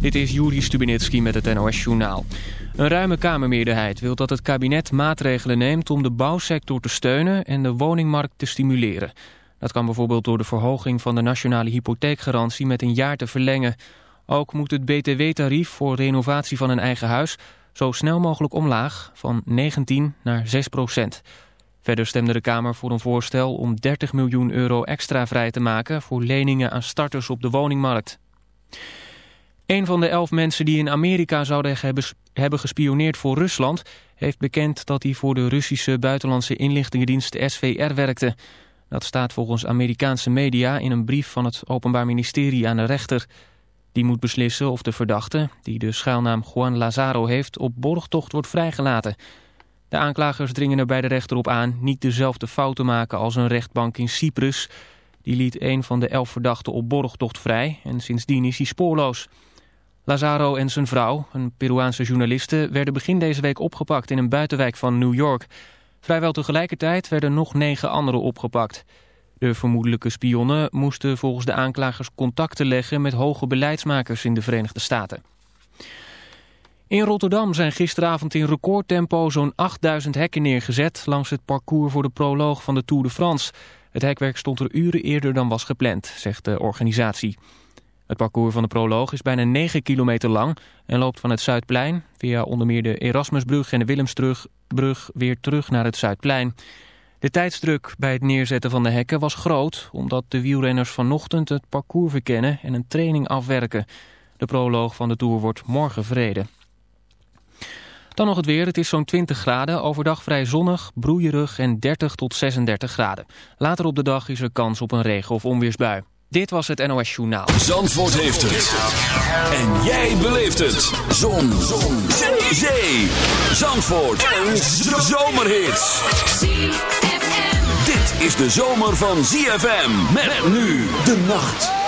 Dit is Juri Stubinitski met het NOS-journaal. Een ruime Kamermeerderheid wil dat het kabinet maatregelen neemt... om de bouwsector te steunen en de woningmarkt te stimuleren. Dat kan bijvoorbeeld door de verhoging van de nationale hypotheekgarantie... met een jaar te verlengen. Ook moet het btw-tarief voor renovatie van een eigen huis... zo snel mogelijk omlaag, van 19 naar 6 procent. Verder stemde de Kamer voor een voorstel om 30 miljoen euro extra vrij te maken... voor leningen aan starters op de woningmarkt. Een van de elf mensen die in Amerika zouden hebben gespioneerd voor Rusland... heeft bekend dat hij voor de Russische buitenlandse inlichtingendienst SVR werkte. Dat staat volgens Amerikaanse media in een brief van het Openbaar Ministerie aan de rechter. Die moet beslissen of de verdachte, die de schuilnaam Juan Lazaro heeft... op borgtocht wordt vrijgelaten. De aanklagers dringen er bij de rechter op aan niet dezelfde fout te maken als een rechtbank in Cyprus... Die liet een van de elf verdachten op borgtocht vrij en sindsdien is hij spoorloos. Lazaro en zijn vrouw, een Peruaanse journaliste, werden begin deze week opgepakt in een buitenwijk van New York. Vrijwel tegelijkertijd werden nog negen anderen opgepakt. De vermoedelijke spionnen moesten volgens de aanklagers contacten leggen met hoge beleidsmakers in de Verenigde Staten. In Rotterdam zijn gisteravond in recordtempo zo'n 8000 hekken neergezet langs het parcours voor de proloog van de Tour de France. Het hekwerk stond er uren eerder dan was gepland, zegt de organisatie. Het parcours van de proloog is bijna 9 kilometer lang en loopt van het Zuidplein via onder meer de Erasmusbrug en de Willemsbrug weer terug naar het Zuidplein. De tijdsdruk bij het neerzetten van de hekken was groot omdat de wielrenners vanochtend het parcours verkennen en een training afwerken. De proloog van de Tour wordt morgen verreden. Dan nog het weer. Het is zo'n 20 graden. Overdag vrij zonnig, broeierig en 30 tot 36 graden. Later op de dag is er kans op een regen- of onweersbui. Dit was het NOS Journaal. Zandvoort heeft het. En jij beleeft het. Zon. Zon. Zee. Zandvoort. Een zomerhit. Dit is de zomer van ZFM. Met nu de nacht.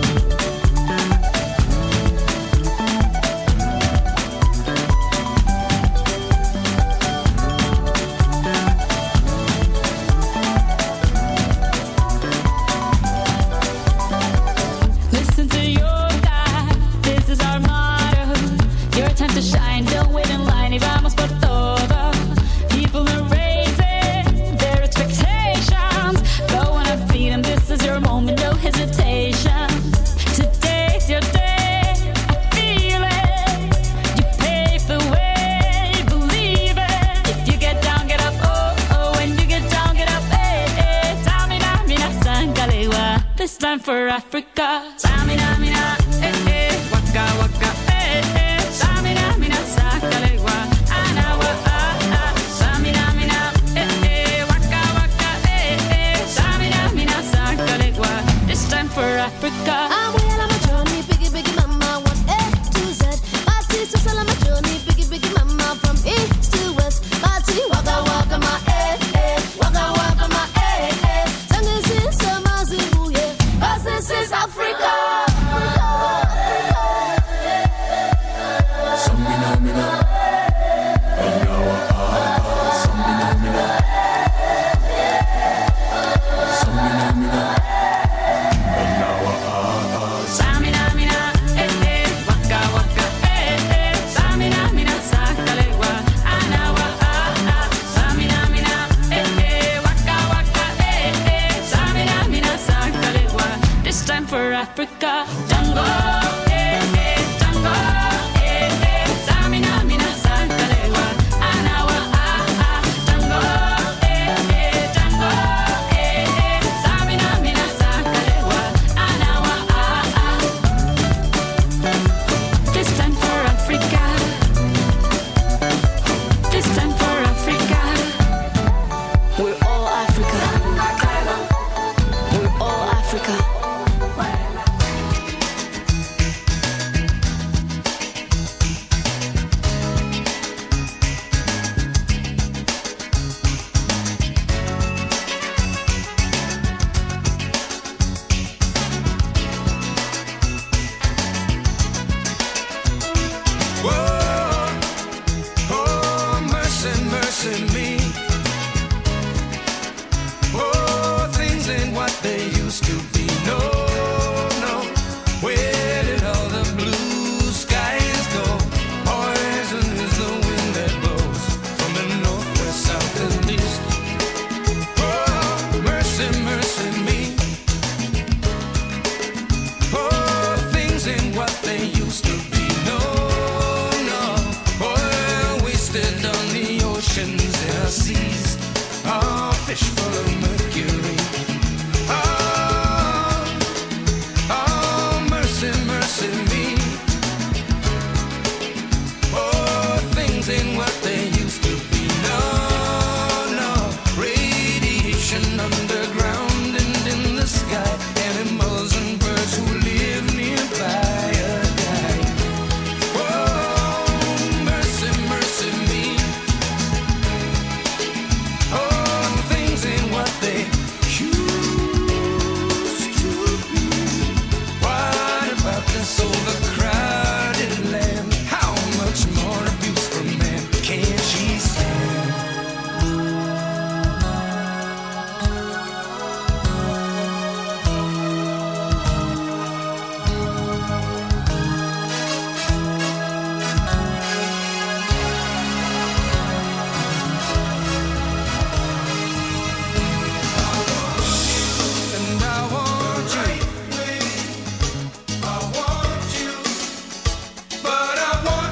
Time for Africa. Tamina,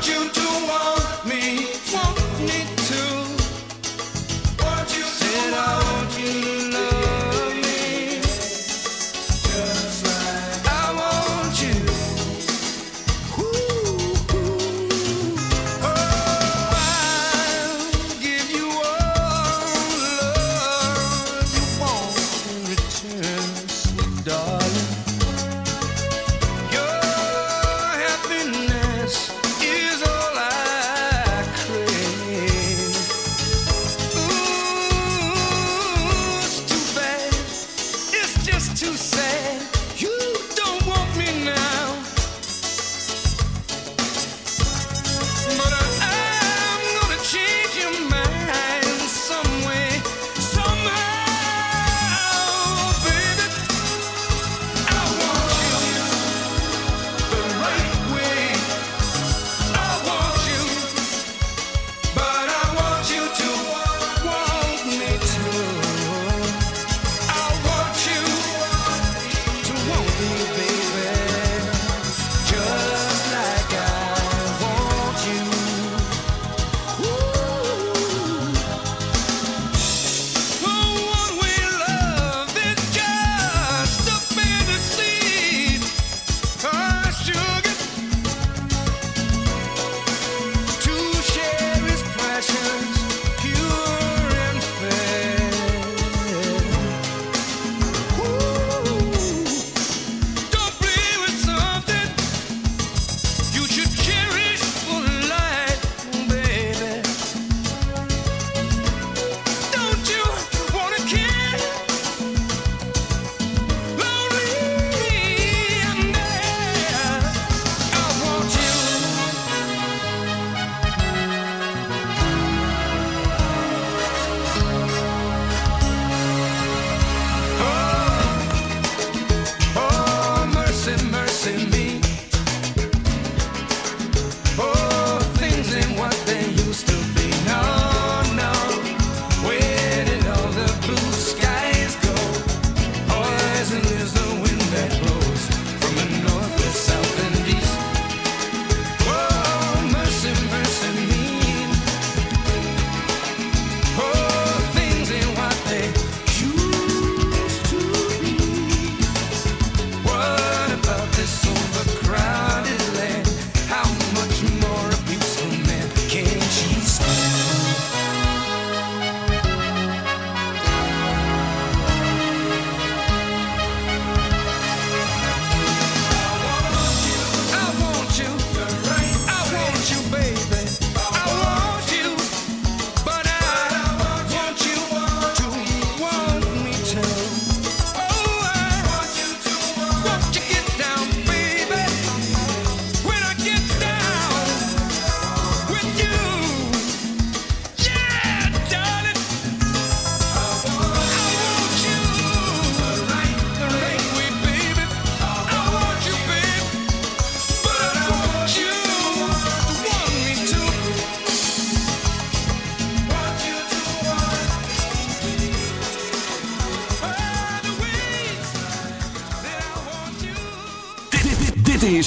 you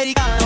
americana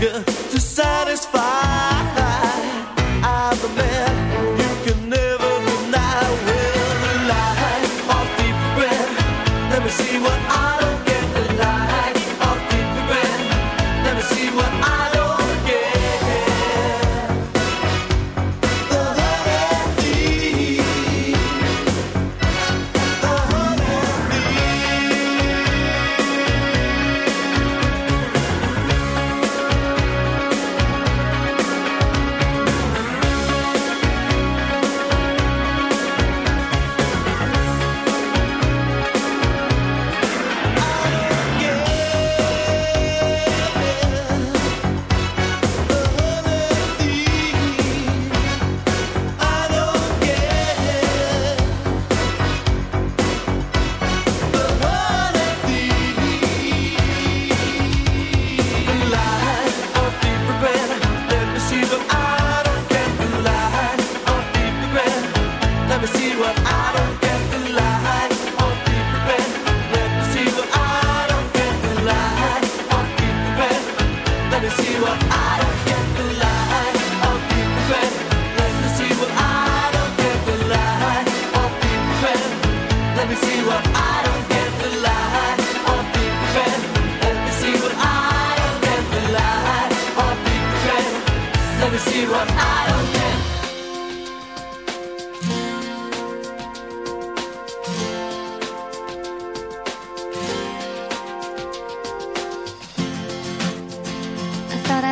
sugar.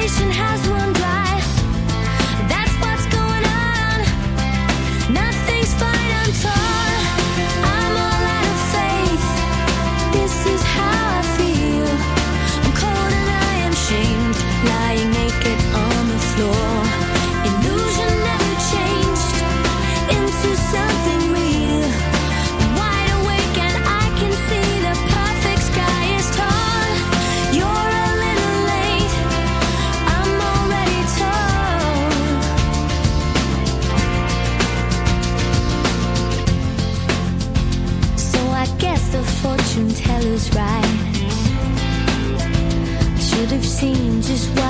nation has one life. seen just why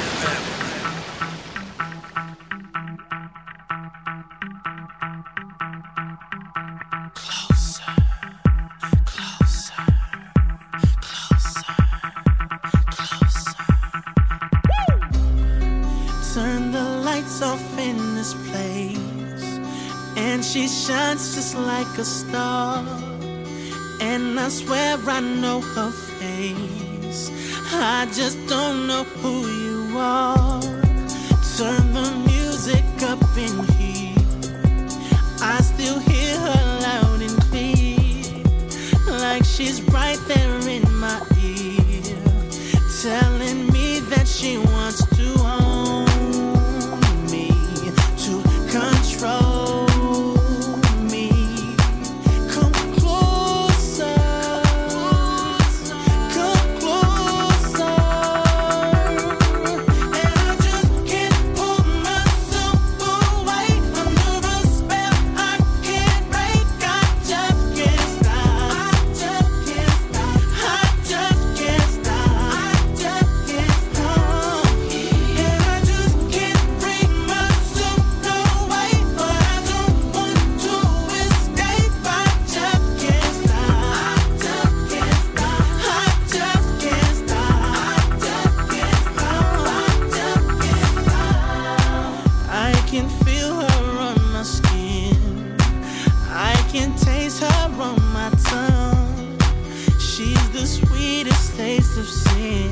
She's the sweetest taste of sin.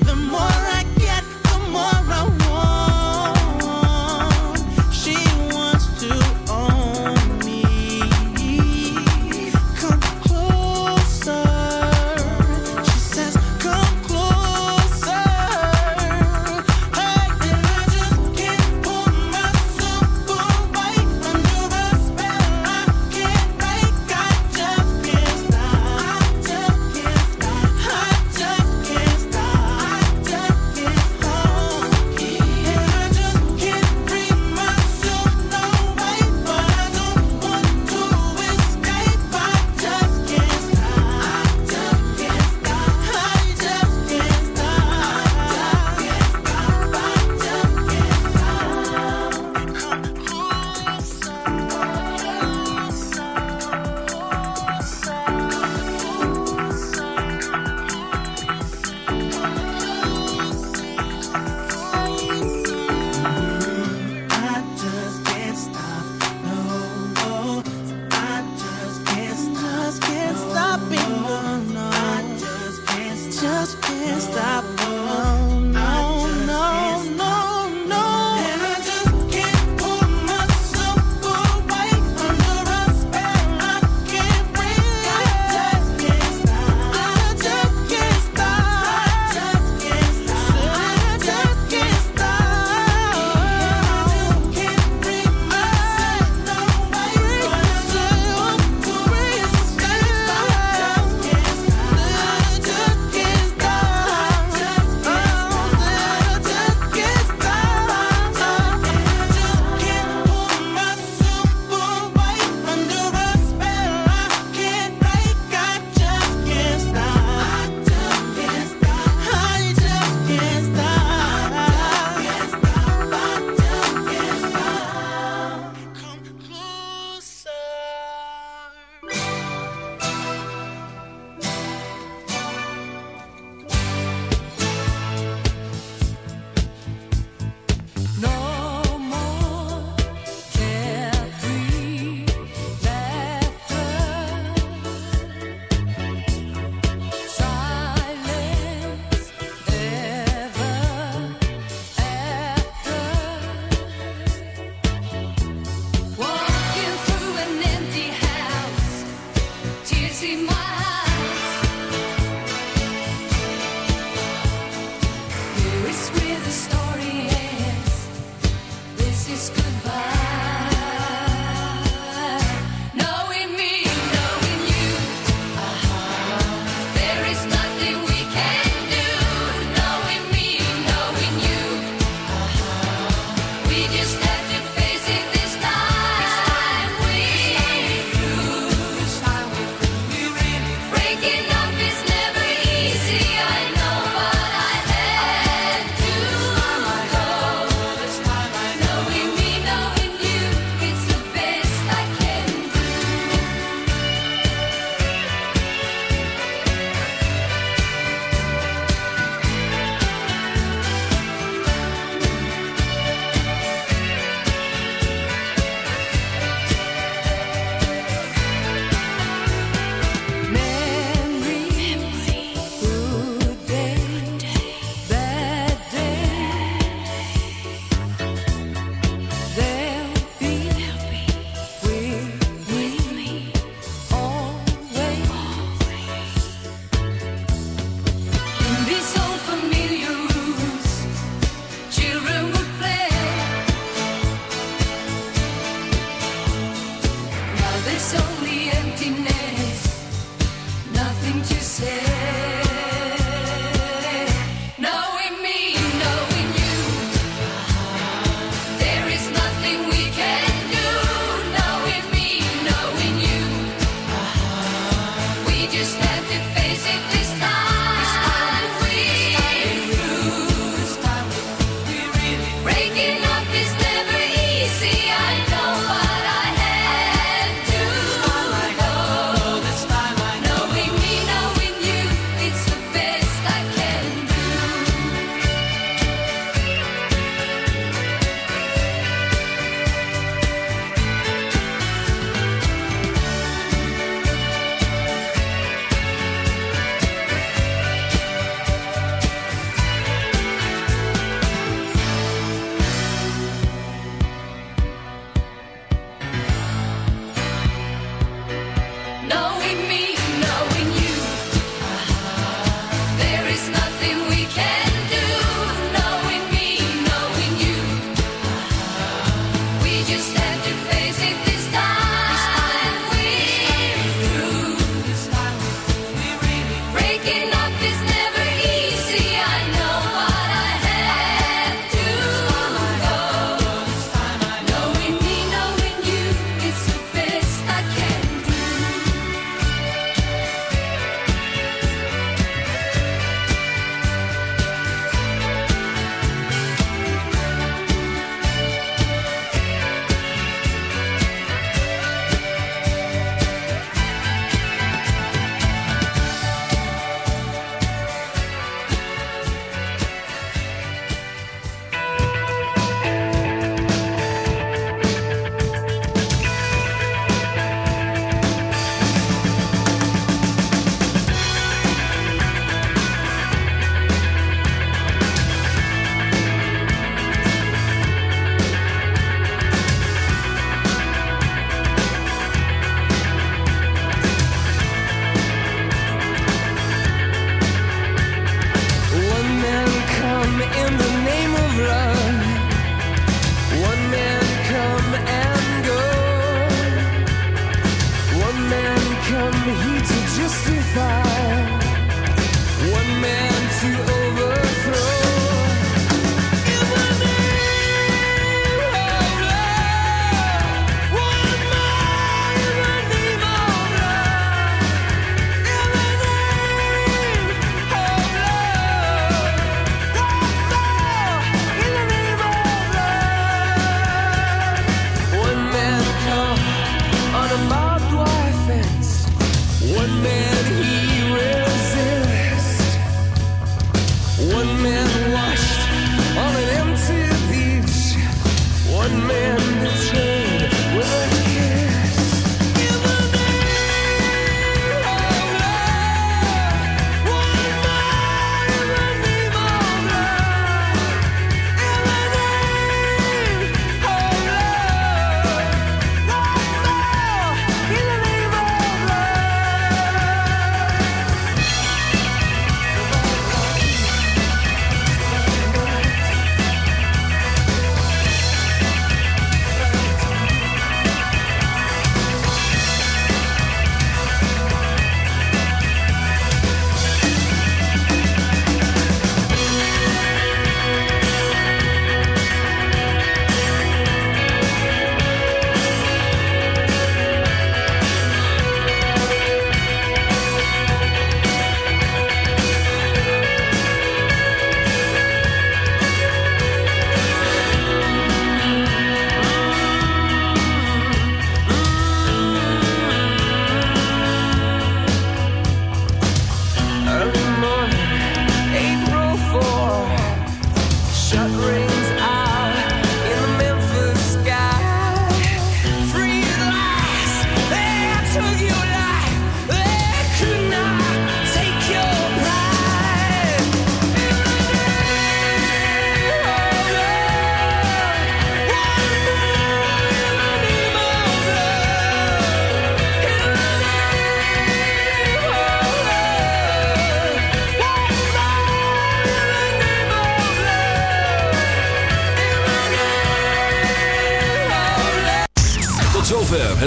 The more I